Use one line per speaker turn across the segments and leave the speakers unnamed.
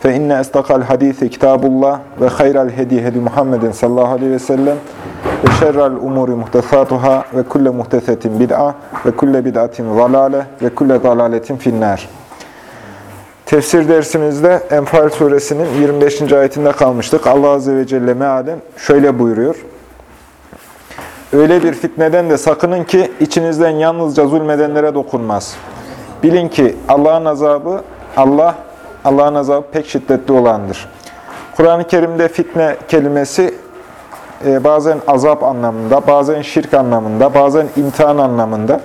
Fe inne estakal hadisi kitabullah ve hayral hedi hedi Muhammedin sallallahu aleyhi ve sellem ve şerrel umuri muhtesatuhâ ve kulle muhtesetin bid'a ve kulle bid'atin zalâle ve kulle zalâletin finnâr. Tefsir dersimizde Enfal suresinin 25. ayetinde kalmıştık. Allah Azze ve Celle mealen şöyle buyuruyor. Öyle bir fitneden de sakının ki içinizden yalnızca zulmedenlere dokunmaz. Bilin ki Allah'ın azabı Allah Allah'ın azabı pek şiddetli olandır. Kur'an-ı Kerim'de fitne kelimesi e, bazen azap anlamında, bazen şirk anlamında, bazen imtihan anlamında,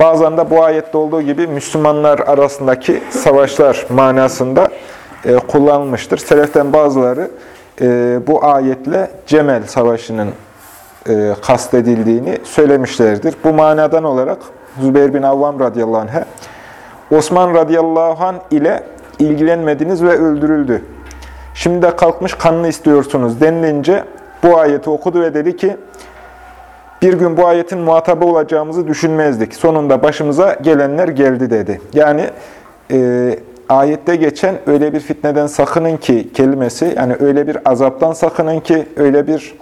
bazen de bu ayette olduğu gibi Müslümanlar arasındaki savaşlar manasında e, kullanılmıştır. Seleften bazıları e, bu ayetle Cemel Savaşı'nın kastedildiğini söylemişlerdir. Bu manadan olarak Zübeyir bin Avvam radıyallahu anh'e Osman radıyallahu anh ile ilgilenmediniz ve öldürüldü. Şimdi de kalkmış kanını istiyorsunuz denilince bu ayeti okudu ve dedi ki, bir gün bu ayetin muhatabı olacağımızı düşünmezdik. Sonunda başımıza gelenler geldi dedi. Yani e, ayette geçen öyle bir fitneden sakının ki kelimesi, yani öyle bir azaptan sakının ki, öyle bir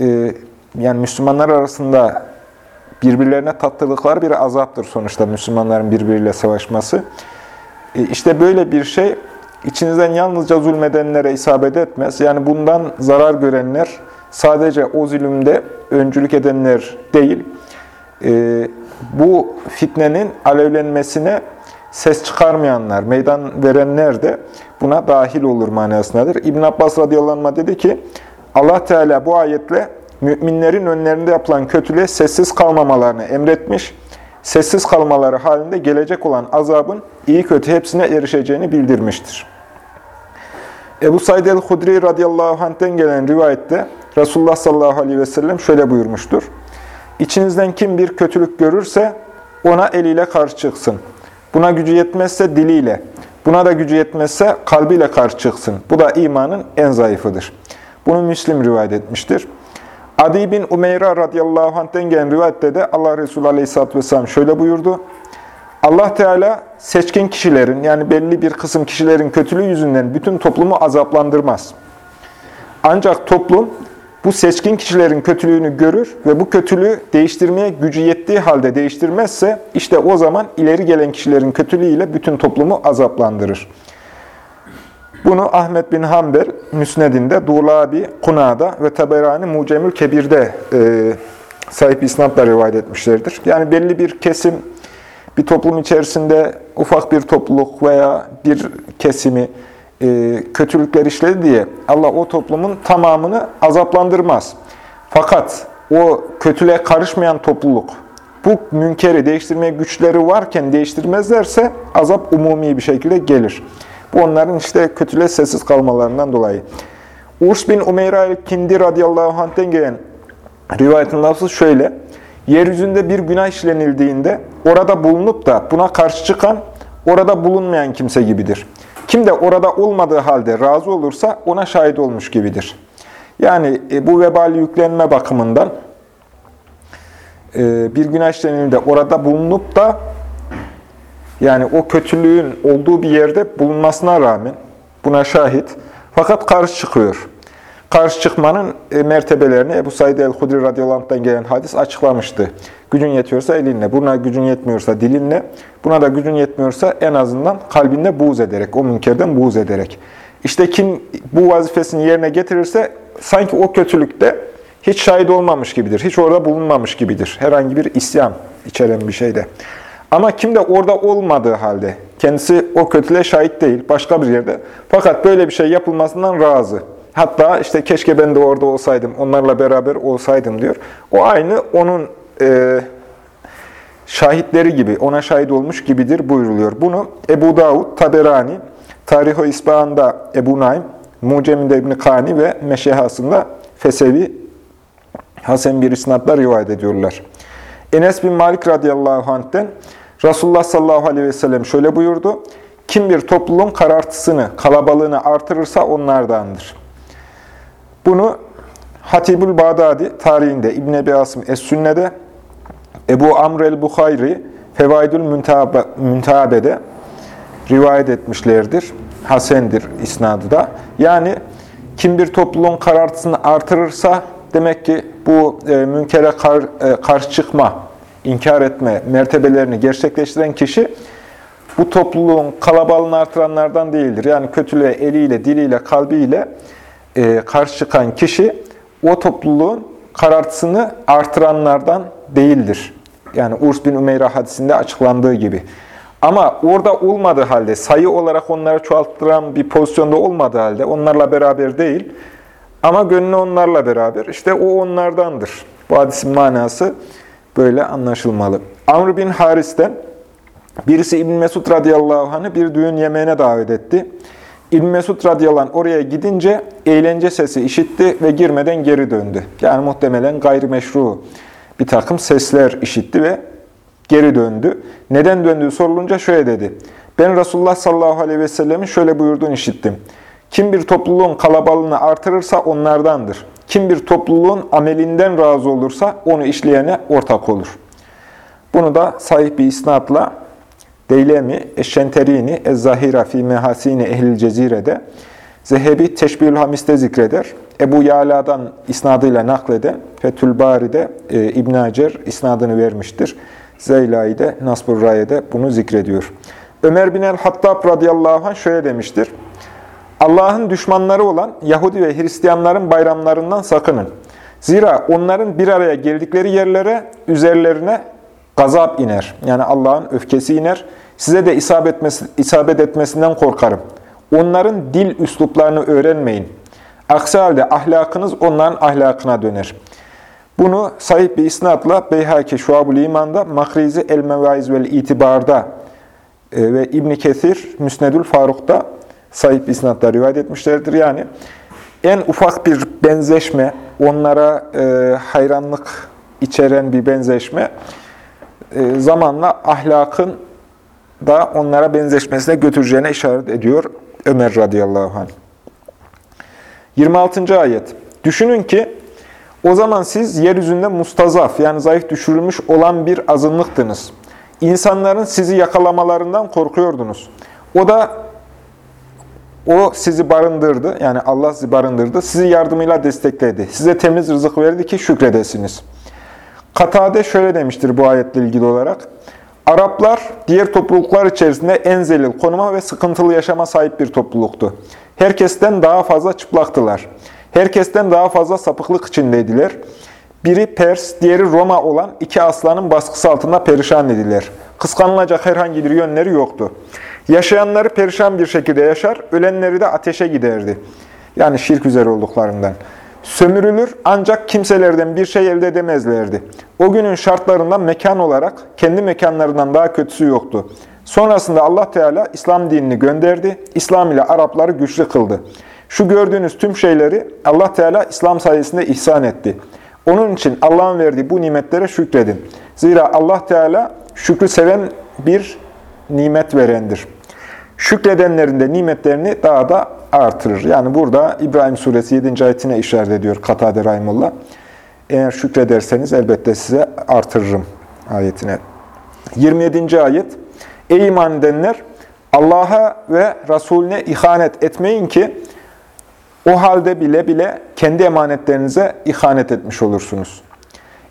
e, yani Müslümanlar arasında birbirlerine tattırdıkları bir azaptır sonuçta Müslümanların birbiriyle savaşması. E, işte böyle bir şey içinizden yalnızca zulmedenlere isabet etmez. Yani bundan zarar görenler sadece o zulümde öncülük edenler değil, e, bu fitnenin alevlenmesine ses çıkarmayanlar, meydan verenler de buna dahil olur manasındadır. İbn Abbas radıyallahu anh dedi ki, Allah Teala bu ayetle müminlerin önlerinde yapılan kötülüğe sessiz kalmamalarını emretmiş sessiz kalmaları halinde gelecek olan azabın iyi kötü hepsine erişeceğini bildirmiştir. Ebu Said el-Hudri radıyallahu anh'ten gelen rivayette Resulullah sallallahu aleyhi ve sellem şöyle buyurmuştur. İçinizden kim bir kötülük görürse ona eliyle karşı çıksın. Buna gücü yetmezse diliyle, buna da gücü yetmezse kalbiyle karşı çıksın. Bu da imanın en zayıfıdır. Bunu Müslim rivayet etmiştir. Adi bin Umeyra radıyallahu anh'ten gelen rivayette de Allah Resulü aleyhisselatü vesselam şöyle buyurdu. Allah Teala seçkin kişilerin yani belli bir kısım kişilerin kötülüğü yüzünden bütün toplumu azaplandırmaz. Ancak toplum bu seçkin kişilerin kötülüğünü görür ve bu kötülüğü değiştirmeye gücü yettiği halde değiştirmezse işte o zaman ileri gelen kişilerin kötülüğüyle bütün toplumu azaplandırır. Bunu Ahmet bin Hanbel Müsned'inde, Dulabi, Kuna'da ve Taberani Mucemül Kebir'de e, sahip isnatla rivayet etmişlerdir. Yani belli bir kesim, bir toplum içerisinde ufak bir topluluk veya bir kesimi e, kötülükler işledi diye Allah o toplumun tamamını azaplandırmaz. Fakat o kötülüğe karışmayan topluluk, bu münkeri değiştirmeye güçleri varken değiştirmezlerse azap umumi bir şekilde gelir. Bu onların işte kötüle sessiz kalmalarından dolayı. Urs bin Umeyra el-Kindi radıyallahu anh'ten gelen rivayetin lafzı şöyle. Yeryüzünde bir günah işlenildiğinde orada bulunup da buna karşı çıkan orada bulunmayan kimse gibidir. Kim de orada olmadığı halde razı olursa ona şahit olmuş gibidir. Yani e, bu vebali yüklenme bakımından e, bir günah işlenildiğinde orada bulunup da yani o kötülüğün olduğu bir yerde bulunmasına rağmen buna şahit. Fakat karşı çıkıyor. Karşı çıkmanın e, mertebelerini Ebu Said el-Hudri radıyallahu gelen hadis açıklamıştı. Gücün yetiyorsa elinle, buna gücün yetmiyorsa dilinle, buna da gücün yetmiyorsa en azından kalbinde buğz ederek, o münkerden buğz ederek. İşte kim bu vazifesini yerine getirirse sanki o kötülükte hiç şahit olmamış gibidir, hiç orada bulunmamış gibidir. Herhangi bir isyan içeren bir şeyde. Ama kim de orada olmadığı halde, kendisi o kötülüğe şahit değil, başka bir yerde. Fakat böyle bir şey yapılmasından razı. Hatta işte keşke ben de orada olsaydım, onlarla beraber olsaydım diyor. O aynı onun e, şahitleri gibi, ona şahit olmuş gibidir buyruluyor. Bunu Ebu Davud, Taberani, Tarih-i İspahan'da Ebu Naim, Muceminde İbni Kani ve Meşehasında Fesevi, Hasan bir isnatla rivayet ediyorlar. Enes bin Malik radıyallahu anh'ten Resulullah sallallahu aleyhi ve sellem şöyle buyurdu. Kim bir topluluğun karartısını, kalabalığını artırırsa onlardandır. Bunu Hatibül Bağdadi tarihinde, İbn Ebi Asım Es-Sünne'de, Ebu Amr el-Bukhayri Fevaidül Müntabe'de rivayet etmişlerdir. Hasendir isnadı da. Yani kim bir topluluğun karartısını artırırsa demek ki bu e, münkere kar, e, karşı çıkma, inkar etme mertebelerini gerçekleştiren kişi bu topluluğun kalabalığını artıranlardan değildir. Yani kötülüğe eliyle, diliyle, kalbiyle e, karşı çıkan kişi o topluluğun karartısını artıranlardan değildir. Yani Urs bin Ümeyra hadisinde açıklandığı gibi. Ama orada olmadığı halde, sayı olarak onları çoğalttıran bir pozisyonda olmadığı halde, onlarla beraber değil, ama gönlü onlarla beraber, işte o onlardandır. Bu hadisin manası böyle anlaşılmalı. Amr bin Haris'ten birisi İbn Mesud radıyallahu anh'ı bir düğün yemeğine davet etti. İbn Mesud radıyallahu anh oraya gidince eğlence sesi işitti ve girmeden geri döndü. Yani muhtemelen gayrimeşru bir takım sesler işitti ve geri döndü. Neden döndüğü sorulunca şöyle dedi. Ben Resulullah sallallahu aleyhi ve sellemin şöyle buyurduğunu işittim. Kim bir topluluğun kalabalığını artırırsa onlardandır. Kim bir topluluğun amelinden razı olursa onu işleyene ortak olur. Bunu da sahih bir isnatla Deylemi, Eşşenterini, Ez-Zahira fi mehasini ehlil cezire'de, Zehebi Teşbihül Hamis'te zikreder. Ebu Yala'dan isnadıyla nakleden Fethül Bari'de e, İbn Hacer isnadını vermiştir. Zeyla'yı de Nasbur Raye'de bunu zikrediyor. Ömer bin el-Hattab radıyallahu anh şöyle demiştir. Allah'ın düşmanları olan Yahudi ve Hristiyanların bayramlarından sakının. Zira onların bir araya geldikleri yerlere, üzerlerine gazap iner. Yani Allah'ın öfkesi iner. Size de isabet, etmesi, isabet etmesinden korkarım. Onların dil üsluplarını öğrenmeyin. Aksi halde ahlakınız onların ahlakına döner. Bunu sahip bir isnatla Beyhaki Şuab-ül İman'da, Makrizi El-Mevaiz vel İtibar'da e, ve İbn Kesir Müsnedül Faruk'ta sahip isnatla rivayet etmişlerdir. Yani en ufak bir benzeşme, onlara e, hayranlık içeren bir benzeşme, e, zamanla ahlakın da onlara benzeşmesine götüreceğine işaret ediyor Ömer radıyallahu anh. 26. ayet. Düşünün ki o zaman siz yeryüzünde mustazaf yani zayıf düşürülmüş olan bir azınlıktınız. İnsanların sizi yakalamalarından korkuyordunuz. O da o sizi barındırdı. Yani Allah sizi barındırdı. Sizi yardımıyla destekledi. Size temiz rızık verdi ki şükredesiniz. Katade şöyle demiştir bu ayetle ilgili olarak. Araplar diğer topluluklar içerisinde en zelil konuma ve sıkıntılı yaşama sahip bir topluluktu. Herkesten daha fazla çıplaktılar. Herkesten daha fazla sapıklık içindeydiler. Biri Pers, diğeri Roma olan iki aslanın baskısı altında perişan ediler. Kıskanılacak herhangi bir yönleri yoktu. Yaşayanları perişan bir şekilde yaşar, ölenleri de ateşe giderdi. Yani şirk üzere olduklarından. Sömürülür ancak kimselerden bir şey elde edemezlerdi. O günün şartlarından mekan olarak kendi mekanlarından daha kötüsü yoktu. Sonrasında Allah Teala İslam dinini gönderdi. İslam ile Arapları güçlü kıldı. Şu gördüğünüz tüm şeyleri Allah Teala İslam sayesinde ihsan etti. Onun için Allah'ın verdiği bu nimetlere şükredin. Zira Allah Teala şükrü seven bir nimet verendir. Şükredenlerin de nimetlerini daha da artırır. Yani burada İbrahim suresi 7. ayetine işaret ediyor Katade Rahimullah. Eğer şükrederseniz elbette size artırırım ayetine. 27. ayet. Ey iman edenler! Allah'a ve Resulüne ihanet etmeyin ki o halde bile bile kendi emanetlerinize ihanet etmiş olursunuz.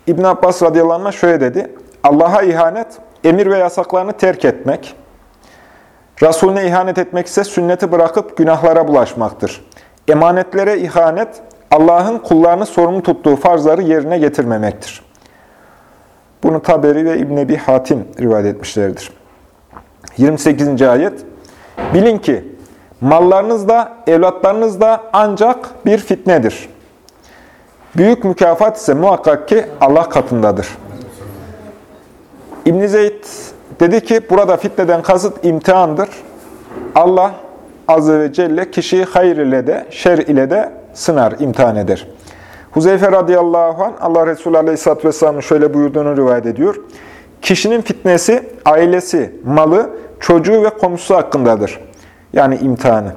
İbn Abbas radıyallahu anh şöyle dedi. Allah'a ihanet, emir ve yasaklarını terk etmek. Resulüne ihanet etmek ise sünneti bırakıp günahlara bulaşmaktır. Emanetlere ihanet, Allah'ın kullarını sorumlu tuttuğu farzları yerine getirmemektir. Bunu Taberi ve İbn Ebi Hatim rivayet etmişlerdir. 28. ayet. Bilin ki mallarınız da evlatlarınız da ancak bir fitnedir. Büyük mükafat ise muhakkak ki Allah katındadır. İbn Zeyd dedi ki burada fitneden kasıt imtihandır. Allah Azze ve Celle kişiyi hayır ile de şer ile de sınar, imtihan eder. Huzeyfe radıyallahu anh Allah Resulü aleyhisselatü vesselamın şöyle buyurduğunu rivayet ediyor. Kişinin fitnesi ailesi, malı, çocuğu ve komşusu hakkındadır. Yani imtihanı.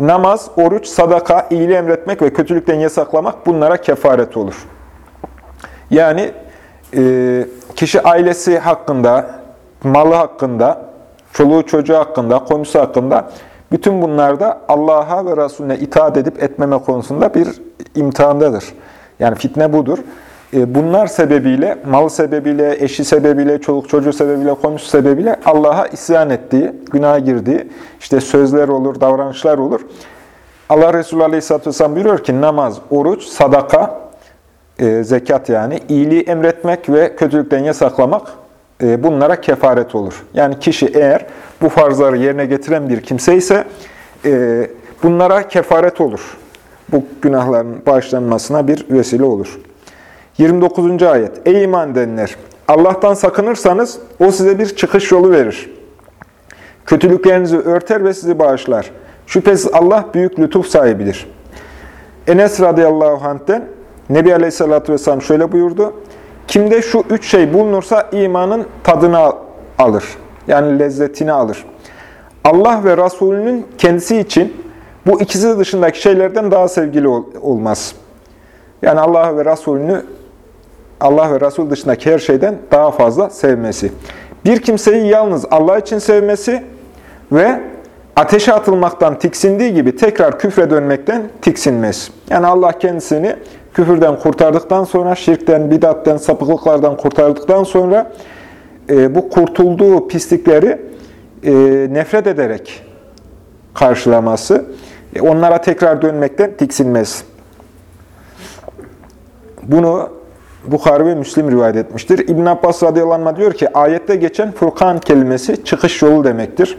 Namaz, oruç, sadaka, iyiliği emretmek ve kötülükten yasaklamak bunlara kefaret olur. Yani e, kişi ailesi hakkında, malı hakkında, çoluğu çocuğu hakkında, komşusu hakkında bütün bunlarda Allah'a ve Resulüne itaat edip etmeme konusunda bir imtihandadır. Yani fitne budur. E, bunlar sebebiyle, mal sebebiyle, eşi sebebiyle, çoluk çocuğu sebebiyle, komşu sebebiyle Allah'a isyan ettiği, günaha girdiği, işte sözler olur, davranışlar olur. Allah Resulü Aleyhisselatü Vesselam buyuruyor ki namaz, oruç, sadaka, e, zekat yani, iyiliği emretmek ve kötülükten yasaklamak e, bunlara kefaret olur. Yani kişi eğer bu farzları yerine getiren bir kimse ise e, bunlara kefaret olur. Bu günahların bağışlanmasına bir vesile olur. 29. ayet. Ey iman edenler! Allah'tan sakınırsanız O size bir çıkış yolu verir. Kötülüklerinizi örter ve sizi bağışlar. Şüphesiz Allah büyük lütuf sahibidir. Enes radıyallahu anh'ten Nebi Aleyhisselatü Vesselam şöyle buyurdu. Kimde şu üç şey bulunursa imanın tadını alır. Yani lezzetini alır. Allah ve Resulünün kendisi için bu ikisi dışındaki şeylerden daha sevgili olmaz. Yani Allah ve Resulünü Allah ve Resul dışındaki her şeyden daha fazla sevmesi. Bir kimseyi yalnız Allah için sevmesi ve ateşe atılmaktan tiksindiği gibi tekrar küfre dönmekten tiksinmez. Yani Allah kendisini küfürden kurtardıktan sonra, şirkten, bidatten, sapıklıklardan kurtardıktan sonra e, bu kurtulduğu pislikleri e, nefret ederek karşılaması, e, onlara tekrar dönmekten tiksinmez. Bunu Bukhari ve Müslim rivayet etmiştir. İbn Abbas radıyallahu diyor ki, ayette geçen Furkan kelimesi çıkış yolu demektir.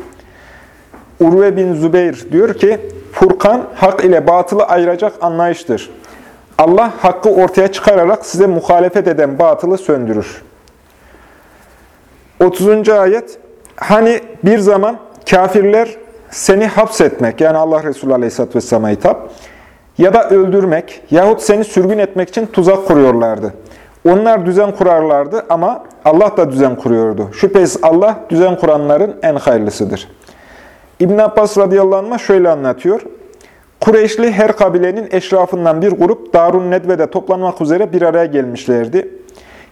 Urve bin Zübeyir diyor ki, Furkan hak ile batılı ayıracak anlayıştır. Allah hakkı ortaya çıkararak size muhalefet eden batılı söndürür. 30. ayet, hani bir zaman kafirler seni hapsetmek, yani Allah Resulü Aleyhisselatü Vesselam'a hitap, ya da öldürmek yahut seni sürgün etmek için tuzak kuruyorlardı. Onlar düzen kurarlardı ama Allah da düzen kuruyordu. Şüphesiz Allah düzen kuranların en hayırlısıdır. İbn Abbas radıyallahu anh şöyle anlatıyor. Kureyşli her kabilenin eşrafından bir grup Darun Nedve'de toplanmak üzere bir araya gelmişlerdi.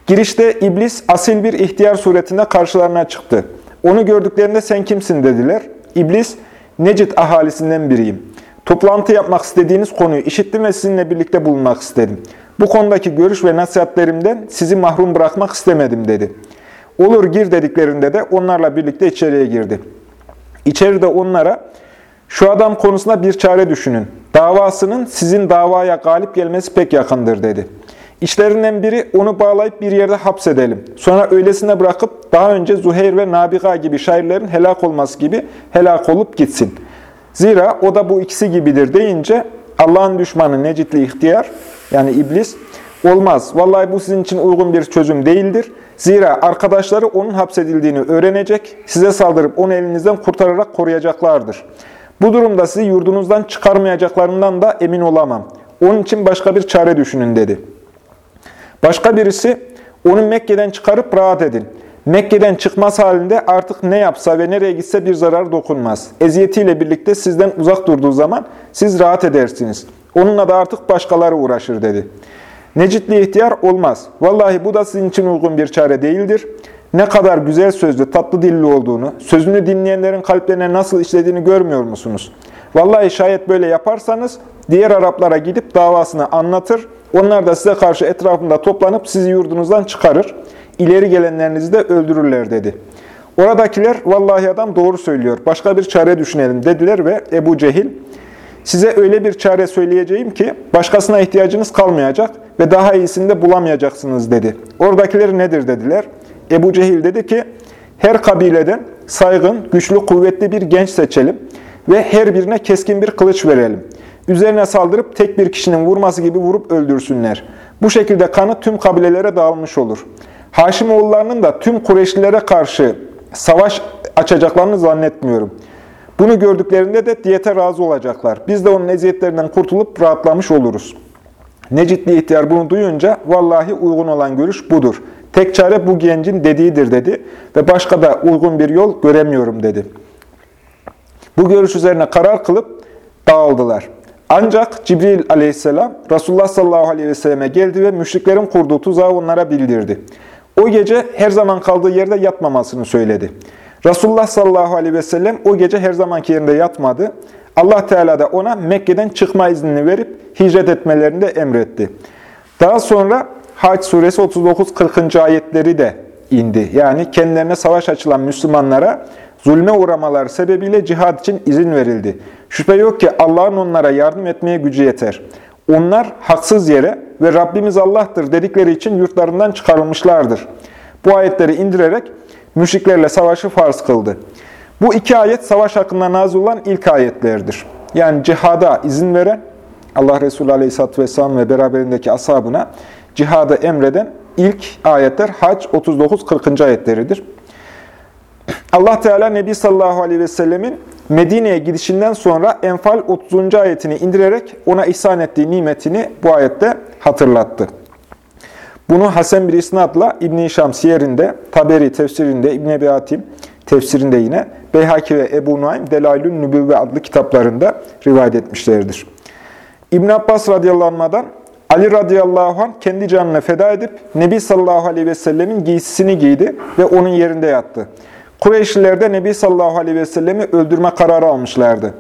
Girişte iblis asil bir ihtiyar suretinde karşılarına çıktı. Onu gördüklerinde sen kimsin dediler. İblis, Necid ahalisinden biriyim. Toplantı yapmak istediğiniz konuyu işittim ve sizinle birlikte bulunmak istedim. Bu konudaki görüş ve nasihatlerimden sizi mahrum bırakmak istemedim dedi. Olur gir dediklerinde de onlarla birlikte içeriye girdi. İçeride onlara şu adam konusunda bir çare düşünün. Davasının sizin davaya galip gelmesi pek yakındır dedi. İşlerinden biri onu bağlayıp bir yerde hapsedelim. Sonra öylesine bırakıp daha önce Zuheyr ve Nabiga gibi şairlerin helak olması gibi helak olup gitsin. Zira o da bu ikisi gibidir deyince Allah'ın düşmanı Necitli ihtiyar yani iblis olmaz. Vallahi bu sizin için uygun bir çözüm değildir. Zira arkadaşları onun hapsedildiğini öğrenecek, size saldırıp onu elinizden kurtararak koruyacaklardır. Bu durumda sizi yurdunuzdan çıkarmayacaklarından da emin olamam. Onun için başka bir çare düşünün dedi. Başka birisi, onu Mekke'den çıkarıp rahat edin. Mekke'den çıkmaz halinde artık ne yapsa ve nereye gitse bir zarar dokunmaz. Eziyetiyle birlikte sizden uzak durduğu zaman siz rahat edersiniz. Onunla da artık başkaları uğraşır dedi. Necitli ihtiyar olmaz. Vallahi bu da sizin için uygun bir çare değildir. Ne kadar güzel sözlü, tatlı dilli olduğunu, sözünü dinleyenlerin kalplerine nasıl işlediğini görmüyor musunuz? Vallahi şayet böyle yaparsanız diğer Araplara gidip davasını anlatır. Onlar da size karşı etrafında toplanıp sizi yurdunuzdan çıkarır. İleri gelenlerinizi de öldürürler dedi. Oradakiler vallahi adam doğru söylüyor. Başka bir çare düşünelim dediler ve Ebu Cehil size öyle bir çare söyleyeceğim ki başkasına ihtiyacınız kalmayacak ve daha iyisini de bulamayacaksınız dedi. Oradakiler nedir dediler. Ebu Cehil dedi ki her kabileden saygın, güçlü, kuvvetli bir genç seçelim ve her birine keskin bir kılıç verelim. Üzerine saldırıp tek bir kişinin vurması gibi vurup öldürsünler. Bu şekilde kanı tüm kabilelere dağılmış olur. Haşimoğullarının da tüm Kureyşlilere karşı savaş açacaklarını zannetmiyorum. Bunu gördüklerinde de diyete razı olacaklar. Biz de onun eziyetlerinden kurtulup rahatlamış oluruz. Necitli ihtiyar bunu duyunca vallahi uygun olan görüş budur. Tek çare bu gencin dediğidir dedi ve başka da uygun bir yol göremiyorum dedi. Bu görüş üzerine karar kılıp dağıldılar. Ancak Cibril aleyhisselam Resulullah sallallahu aleyhi ve selleme geldi ve müşriklerin kurduğu tuzağı onlara bildirdi. O gece her zaman kaldığı yerde yatmamasını söyledi. Resulullah sallallahu aleyhi ve sellem o gece her zamanki yerinde yatmadı. Allah Teala da ona Mekke'den çıkma iznini verip hicret etmelerini de emretti. Daha sonra Hac suresi 39-40. ayetleri de indi. Yani kendilerine savaş açılan Müslümanlara zulme uğramalar sebebiyle cihad için izin verildi. Şüphe yok ki Allah'ın onlara yardım etmeye gücü yeter. Onlar haksız yere ve Rabbimiz Allah'tır dedikleri için yurtlarından çıkarılmışlardır. Bu ayetleri indirerek müşriklerle savaşı farz kıldı. Bu iki ayet savaş hakkında nazil olan ilk ayetlerdir. Yani cihada izin veren, Allah Resulü Aleyhisselatü Vesselam ve beraberindeki ashabına cihadı emreden ilk ayetler Hac 39-40. ayetleridir. Allah Teala Nebi sallallahu aleyhi ve sellemin Medine'ye gidişinden sonra Enfal 30. ayetini indirerek ona ihsan ettiği nimetini bu ayette hatırlattı. Bunu Hasan bir isnadla İbn-i Şam siyerinde, Taberi tefsirinde, İbn-i Ebi tefsirinde yine, Beyhaki ve Ebu Nuaym Delailün Nübüvve adlı kitaplarında rivayet etmişlerdir. İbn Abbas radıyallahu anh'dan Ali radıyallahu anh kendi canını feda edip Nebi sallallahu aleyhi ve sellemin giysisini giydi ve onun yerinde yattı. Kureyşliler de Nebi sallallahu aleyhi ve sellemi öldürme kararı almışlardı.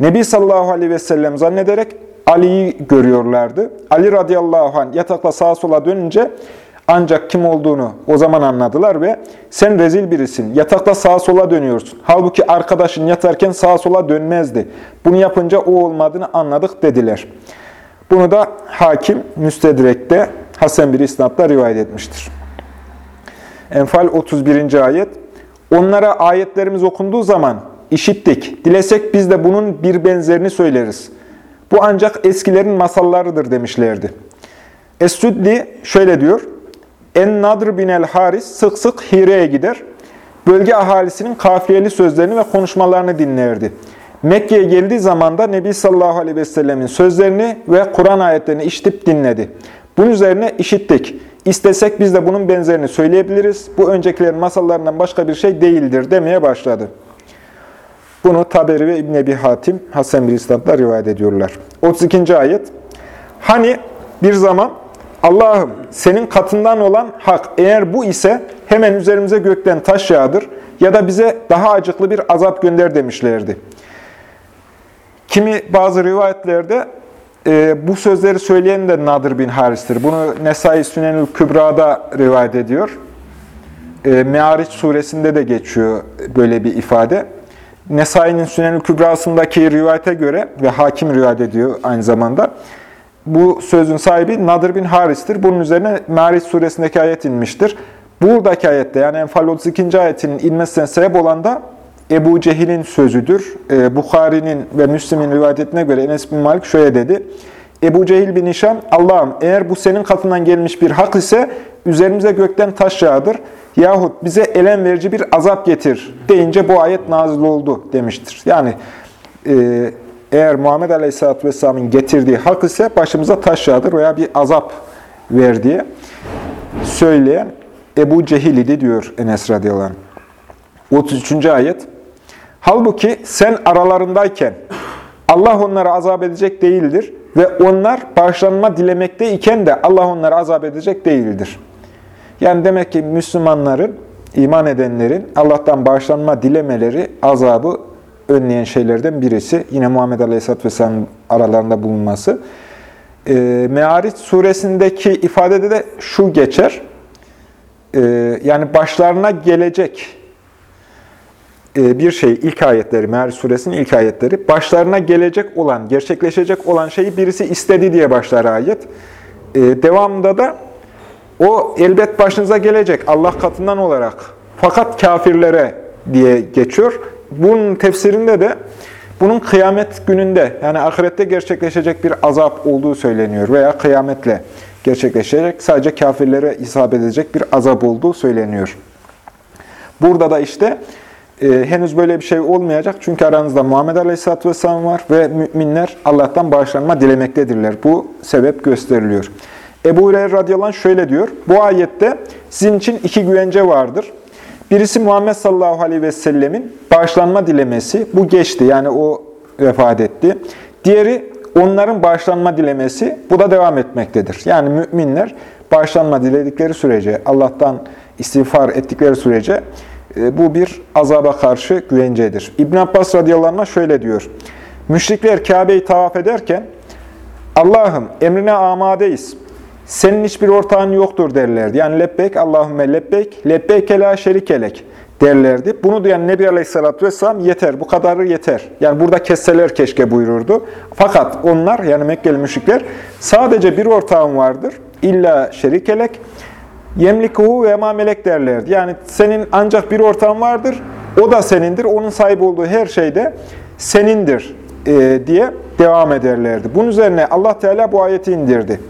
Nebi sallallahu aleyhi ve sellem zannederek Ali'yi görüyorlardı. Ali radıyallahu anh yatakla sağa sola dönünce ancak kim olduğunu o zaman anladılar ve sen rezil birisin, yatakta sağa sola dönüyorsun. Halbuki arkadaşın yatarken sağa sola dönmezdi. Bunu yapınca o olmadığını anladık dediler. Bunu da hakim Müstedrek'te Hasan bir isnatla rivayet etmiştir. Enfal 31. ayet Onlara ayetlerimiz okunduğu zaman işittik. Dilesek biz de bunun bir benzerini söyleriz. Bu ancak eskilerin masallarıdır demişlerdi. Es-Süddi şöyle diyor. En-Nadr bin el-Haris sık sık Hire'ye gider. Bölge ahalisinin kafiyeli sözlerini ve konuşmalarını dinlerdi. Mekke'ye geldiği zaman da Nebi sallallahu aleyhi ve sellemin sözlerini ve Kur'an ayetlerini işitip dinledi. Bunun üzerine işittik. İstesek biz de bunun benzerini söyleyebiliriz. Bu öncekilerin masallarından başka bir şey değildir demeye başladı. Bunu Taberi ve İbn Ebi Hatim Hasan bir İslam'da rivayet ediyorlar. 32. ayet. Hani bir zaman Allah'ım senin katından olan hak eğer bu ise hemen üzerimize gökten taş yağdır ya da bize daha acıklı bir azap gönder demişlerdi. Kimi bazı rivayetlerde e, bu sözleri söyleyen de Nadir bin Haris'tir. Bunu Nesai Sünenül Kübra'da rivayet ediyor. E, Me'ariç suresinde de geçiyor böyle bir ifade. Nesai'nin Sünenül Kübra'sındaki rivayete göre ve hakim rivayet ediyor aynı zamanda. Bu sözün sahibi Nadir bin Haris'tir. Bunun üzerine Me'ariç suresindeki ayet inmiştir. Buradaki ayette yani Enfal 32. ayetinin inmesine sebep olan da Ebu Cehil'in sözüdür. E, Bukhari'nin ve Müslim'in rivayetine göre Enes bin Malik şöyle dedi. Ebu Cehil bin Hişam, Allah'ım eğer bu senin katından gelmiş bir hak ise üzerimize gökten taş yağdır yahut bize elem verici bir azap getir deyince bu ayet nazil oldu demiştir. Yani e, eğer Muhammed Aleyhisselatü Vesselam'ın getirdiği hak ise başımıza taş yağdır veya bir azap ver diye söyleyen Ebu Cehil idi diyor Enes radıyallahu anh. 33. ayet Halbuki sen aralarındayken Allah onları azap edecek değildir ve onlar bağışlanma dilemekte iken de Allah onları azap edecek değildir. Yani demek ki Müslümanların, iman edenlerin Allah'tan bağışlanma dilemeleri azabı önleyen şeylerden birisi. Yine Muhammed Aleyhisselatü Vesselam aralarında bulunması. E, Me'ariç suresindeki ifadede de şu geçer. E, yani başlarına gelecek bir şey, ilk ayetleri, Meğer suresinin ilk ayetleri, başlarına gelecek olan, gerçekleşecek olan şeyi birisi istedi diye başlar ayet. E, devamında da o elbet başınıza gelecek Allah katından olarak. Fakat kafirlere diye geçiyor. Bunun tefsirinde de bunun kıyamet gününde yani ahirette gerçekleşecek bir azap olduğu söyleniyor veya kıyametle gerçekleşecek sadece kafirlere isabet edecek bir azap olduğu söyleniyor. Burada da işte e, henüz böyle bir şey olmayacak. Çünkü aranızda Muhammed Aleyhisselatü Vesselam var ve müminler Allah'tan bağışlanma dilemektedirler. Bu sebep gösteriliyor. Ebu Hureyre radıyallahu şöyle diyor. Bu ayette sizin için iki güvence vardır. Birisi Muhammed sallallahu aleyhi ve sellemin bağışlanma dilemesi. Bu geçti yani o vefat etti. Diğeri onların bağışlanma dilemesi. Bu da devam etmektedir. Yani müminler bağışlanma diledikleri sürece, Allah'tan istiğfar ettikleri sürece bu bir azaba karşı güvencedir. İbn Abbas radıyallahu anh şöyle diyor. Müşrikler Kabe'yi tavaf ederken Allah'ım emrine amadeyiz. Senin hiçbir ortağın yoktur derlerdi. Yani lebbek, Allahümme lebbek, lebbeke la şerikelek derlerdi. Bunu duyan Nebi Aleyhisselatü Vesselam yeter, bu kadarı yeter. Yani burada kesseler keşke buyururdu. Fakat onlar yani Mekkeli müşrikler sadece bir ortağım vardır. İlla şerikelek, yemlikuhu ve ema melek derlerdi. Yani senin ancak bir ortağın vardır, o da senindir. Onun sahip olduğu her şey de senindir e, diye devam ederlerdi. Bunun üzerine Allah Teala bu ayeti indirdi.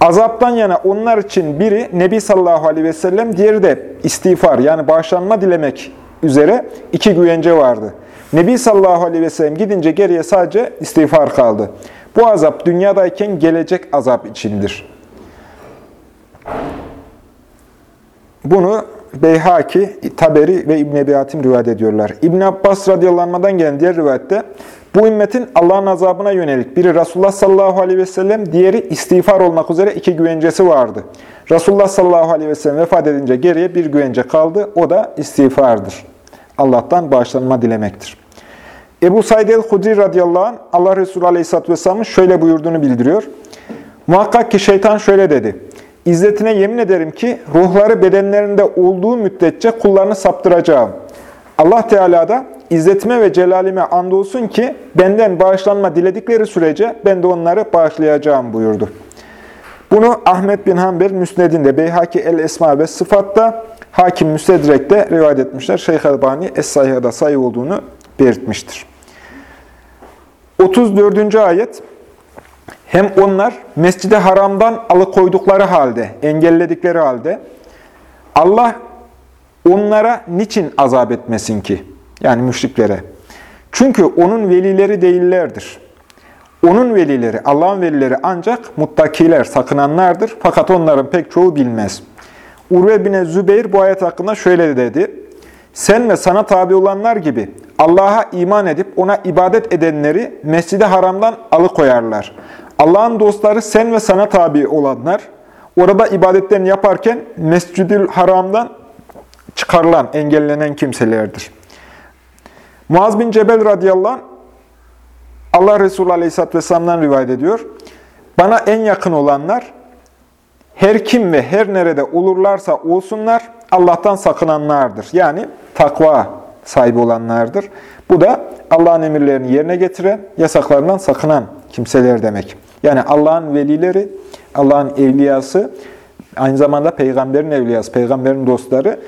Azaptan yana onlar için biri Nebi sallallahu aleyhi ve sellem, diğeri de istiğfar yani bağışlanma dilemek üzere iki güvence vardı. Nebi sallallahu aleyhi ve sellem gidince geriye sadece istiğfar kaldı. Bu azap dünyadayken gelecek azap içindir. Bunu Beyhaki, Taberi ve İbn Ebi rivayet ediyorlar. İbn Abbas radıyallahu gelen diğer rivayette bu ümmetin Allah'ın azabına yönelik biri Resulullah sallallahu aleyhi ve sellem, diğeri istiğfar olmak üzere iki güvencesi vardı. Resulullah sallallahu aleyhi ve sellem vefat edince geriye bir güvence kaldı. O da istiğfardır. Allah'tan bağışlanma dilemektir. Ebu Said el-Hudri radıyallahu anh Allah Resulü aleyhisselatü vesselamın şöyle buyurduğunu bildiriyor. Muhakkak ki şeytan şöyle dedi. İzzetine yemin ederim ki ruhları bedenlerinde olduğu müddetçe kullarını saptıracağım. Allah Teala da İzzetime ve celalime andolsun ki benden bağışlanma diledikleri sürece ben de onları bağışlayacağım buyurdu. Bunu Ahmet bin Hanbel Müsned'inde, Beyhaki el-Esma ve Sıfat'ta, Hakim Müstedrek'te rivayet etmişler. Şeyh Albani Es-Sayha'da sayı olduğunu belirtmiştir. 34. ayet hem onlar mescide haramdan alıkoydukları halde, engelledikleri halde Allah onlara niçin azap etmesin ki? Yani müşriklere. Çünkü onun velileri değillerdir. Onun velileri, Allah'ın velileri ancak muttakiler, sakınanlardır. Fakat onların pek çoğu bilmez. Urve bin Zübeyir bu ayet hakkında şöyle dedi. Sen ve sana tabi olanlar gibi Allah'a iman edip ona ibadet edenleri mescide haramdan alıkoyarlar. Allah'ın dostları sen ve sana tabi olanlar, orada ibadetlerini yaparken mescidül haramdan çıkarılan, engellenen kimselerdir. Muaz bin Cebel radıyallahu anh, Allah Resulü aleyhisselatü vesselam'dan rivayet ediyor. Bana en yakın olanlar, her kim ve her nerede olurlarsa olsunlar, Allah'tan sakınanlardır. Yani takva sahibi olanlardır. Bu da Allah'ın emirlerini yerine getiren, yasaklarından sakınan kimseler demek. Yani Allah'ın velileri, Allah'ın evliyası, aynı zamanda peygamberin evliyası, peygamberin dostları,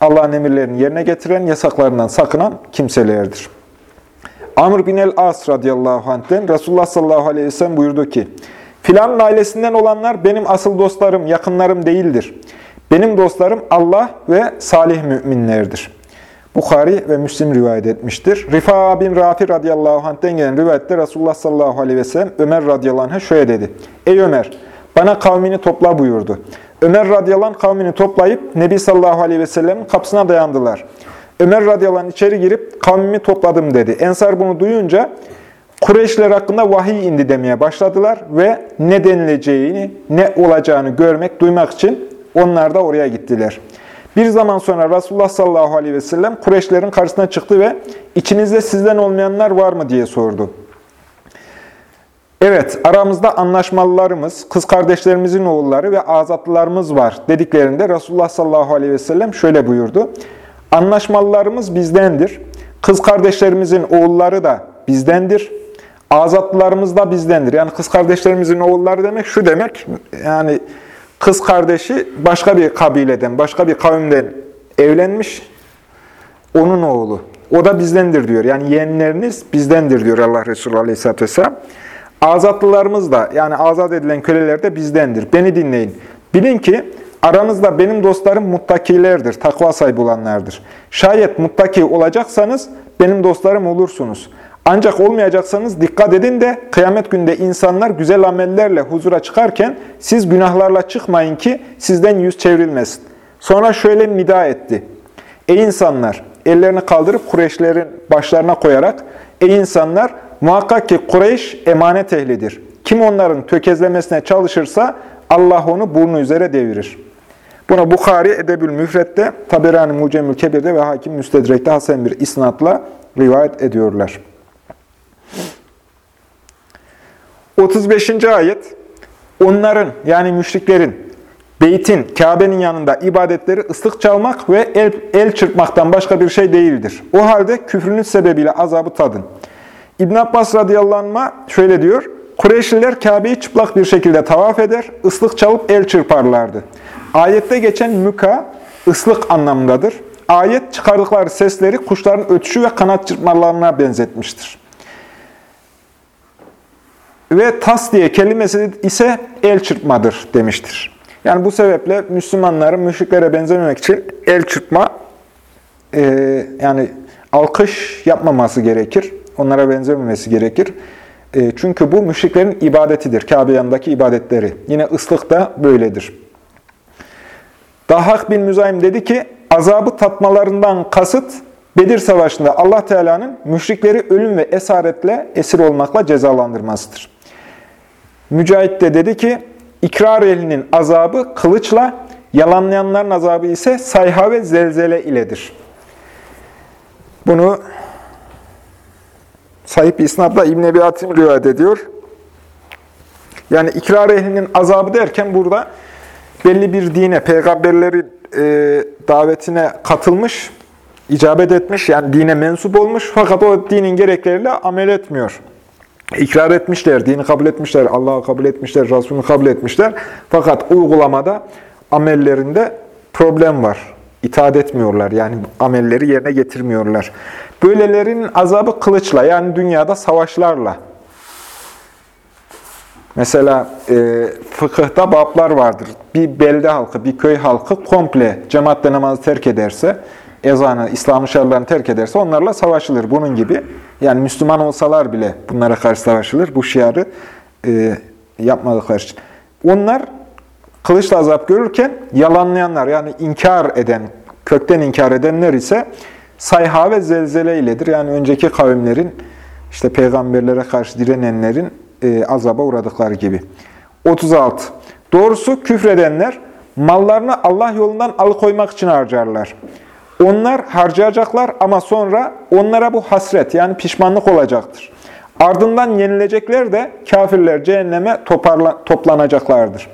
Allah'ın emirlerini yerine getiren, yasaklarından sakınan kimselerdir. Amr bin el-As radıyallahu anh'ten Resulullah sallallahu aleyhi ve sellem buyurdu ki, Filanın ailesinden olanlar benim asıl dostlarım, yakınlarım değildir. Benim dostlarım Allah ve salih müminlerdir. Bukhari ve Müslim rivayet etmiştir. Rifa bin Rafi radıyallahu anh'ten gelen rivayette Resulullah sallallahu aleyhi ve sellem Ömer radıyallahu anh'a şöyle dedi. Ey Ömer, bana kavmini topla buyurdu. Ömer radıyallahu anh kavmini toplayıp Nebi sallallahu aleyhi ve sellem'in kapısına dayandılar. Ömer radıyallahu anh içeri girip kavmimi topladım dedi. Ensar bunu duyunca Kureyşler hakkında vahiy indi demeye başladılar ve ne denileceğini, ne olacağını görmek, duymak için onlar da oraya gittiler. Bir zaman sonra Resulullah sallallahu aleyhi ve sellem Kureyşlerin karşısına çıktı ve içinizde sizden olmayanlar var mı diye sordu. Evet, aramızda anlaşmalılarımız, kız kardeşlerimizin oğulları ve azatlılarımız var dediklerinde Resulullah sallallahu aleyhi ve sellem şöyle buyurdu. Anlaşmalılarımız bizdendir. Kız kardeşlerimizin oğulları da bizdendir. Azatlılarımız da bizdendir. Yani kız kardeşlerimizin oğulları demek şu demek. Yani kız kardeşi başka bir kabileden, başka bir kavimden evlenmiş. Onun oğlu. O da bizdendir diyor. Yani yeğenleriniz bizdendir diyor Allah Resulü Aleyhisselatü Vesselam. Azatlılarımız da yani azat edilen köleler de bizdendir. Beni dinleyin. Bilin ki Aranızda benim dostlarım muttakilerdir, takva sahibi olanlardır. Şayet muttaki olacaksanız benim dostlarım olursunuz. Ancak olmayacaksanız dikkat edin de kıyamet günde insanlar güzel amellerle huzura çıkarken siz günahlarla çıkmayın ki sizden yüz çevrilmesin. Sonra şöyle nida etti. Ey insanlar! Ellerini kaldırıp Kureyşlerin başlarına koyarak Ey insanlar! Muhakkak ki Kureyş emanet ehlidir. Kim onların tökezlemesine çalışırsa Allah onu burnu üzere devirir. Buna Bukhari Edebül Müfret'te, Taberani Mucemül Kebir'de ve Hakim Müstedrek'te Hasan bir isnatla rivayet ediyorlar. 35. ayet, onların yani müşriklerin, beytin, Kabe'nin yanında ibadetleri ıslık çalmak ve el, el çırpmaktan başka bir şey değildir. O halde küfrünün sebebiyle azabı tadın. İbn Abbas radıyallahu anh şöyle diyor, Kureyşliler Kabe'yi çıplak bir şekilde tavaf eder, ıslık çalıp el çırparlardı. Ayette geçen müka, ıslık anlamındadır. Ayet çıkardıkları sesleri kuşların ötüşü ve kanat çırpmalarına benzetmiştir. Ve tas diye kelimesi ise el çırpmadır demiştir. Yani bu sebeple Müslümanların müşriklere benzememek için el çırpma, e, yani alkış yapmaması gerekir. Onlara benzememesi gerekir. E, çünkü bu müşriklerin ibadetidir. Kabe yanındaki ibadetleri. Yine ıslık da böyledir. Dahak bin Müzayim dedi ki, azabı tatmalarından kasıt, Bedir Savaşı'nda Allah Teala'nın müşrikleri ölüm ve esaretle esir olmakla cezalandırmasıdır. Mücahit de dedi ki, ikrar ehlinin azabı kılıçla, yalanlayanların azabı ise sayha ve zelzele iledir. Bunu sahip isnatla İbn Ebi rivayet ediyor. Yani ikrar ehlinin azabı derken burada belli bir dine, peygamberlerin e, davetine katılmış, icabet etmiş, yani dine mensup olmuş fakat o dinin gerekleriyle amel etmiyor. İkrar etmişler, dini kabul etmişler, Allah'ı kabul etmişler, Resulünü kabul etmişler. Fakat uygulamada, amellerinde problem var. İtaat etmiyorlar, yani amelleri yerine getirmiyorlar. Böylelerinin azabı kılıçla, yani dünyada savaşlarla. Mesela e, fıkıhta bablar vardır. Bir belde halkı, bir köy halkı komple cemaatle namazı terk ederse, ezanı, İslam'ın şartlarını terk ederse onlarla savaşılır. Bunun gibi. Yani Müslüman olsalar bile bunlara karşı savaşılır. Bu şiarı e, yapmadıkları için. Onlar kılıçla azap görürken yalanlayanlar yani inkar eden, kökten inkar edenler ise sayha ve zelzele iledir. Yani önceki kavimlerin, işte peygamberlere karşı direnenlerin e, azaba uğradıkları gibi. 36. Doğrusu küfredenler mallarını Allah yolundan alıkoymak için harcarlar. Onlar harcayacaklar ama sonra onlara bu hasret yani pişmanlık olacaktır. Ardından yenilecekler de kafirler cehenneme toparla, toplanacaklardır.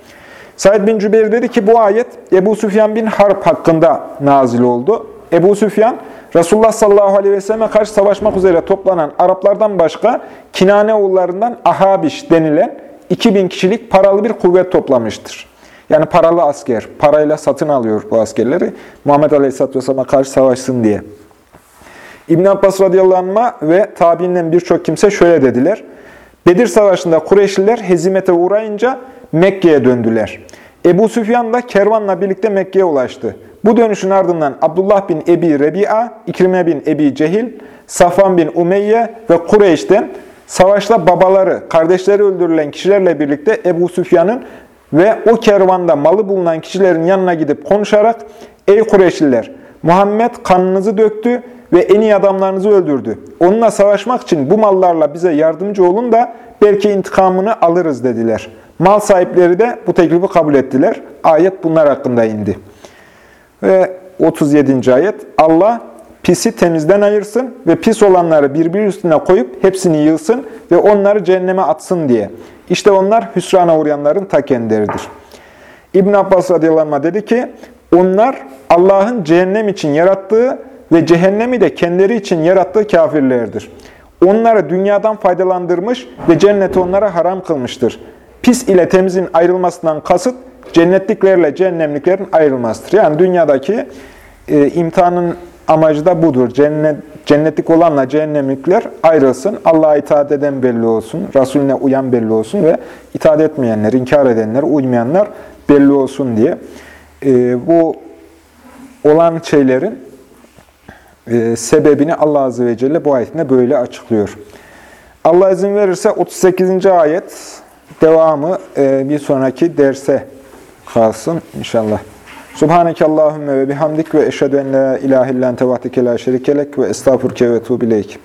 Said bin Cübeyr dedi ki bu ayet Ebu Süfyan bin Harp hakkında nazil oldu. Ebu Süfyan, Resulullah sallallahu aleyhi ve selleme karşı savaşmak üzere toplanan Araplardan başka Kinane oğullarından Ahabiş denilen 2000 kişilik paralı bir kuvvet toplamıştır. Yani paralı asker, parayla satın alıyor bu askerleri. Muhammed Aleyhisselatü Vesselam'a karşı savaşsın diye. İbn Abbas radıyallahu anh'a ve tabiinden birçok kimse şöyle dediler. Bedir Savaşı'nda Kureyşliler hezimete uğrayınca Mekke'ye döndüler. Ebu Süfyan da kervanla birlikte Mekke'ye ulaştı. Bu dönüşün ardından Abdullah bin Ebi Rebi'a, İkrime bin Ebi Cehil, Safan bin Umeyye ve Kureyş'ten savaşta babaları, kardeşleri öldürülen kişilerle birlikte Ebu Süfyan'ın ve o kervanda malı bulunan kişilerin yanına gidip konuşarak, Ey Kureyşliler! Muhammed kanınızı döktü ve en iyi adamlarınızı öldürdü. Onunla savaşmak için bu mallarla bize yardımcı olun da belki intikamını alırız dediler. Mal sahipleri de bu teklifi kabul ettiler. Ayet bunlar hakkında indi. Ve 37. ayet Allah pisi temizden ayırsın ve pis olanları birbiri üstüne koyup hepsini yığsın ve onları cehenneme atsın diye. İşte onlar hüsrana uğrayanların ta kendileridir. İbn Abbas radıyallahu anh dedi ki, onlar Allah'ın cehennem için yarattığı ve cehennemi de kendileri için yarattığı kafirlerdir. Onları dünyadan faydalandırmış ve cenneti onlara haram kılmıştır. Pis ile temizin ayrılmasından kasıt, cennetliklerle cehennemliklerin ayrılmasıdır. Yani dünyadaki e, imtihanın amacı da budur. Cennet, cennetlik olanla cehennemlikler ayrılsın. Allah'a itaat eden belli olsun. Resulüne uyan belli olsun ve itaat etmeyenler, inkar edenler, uymayanlar belli olsun diye. e, bu olan şeylerin e, sebebini Allah Azze ve Celle bu ayetinde böyle açıklıyor. Allah izin verirse 38. ayet devamı e, bir sonraki derse kalsın inşallah. Subhaneke Allahümme ve bihamdik ve eşhedü en la ilahe illan tevahdike la şerikelek ve estağfurke ve tuğbileyk.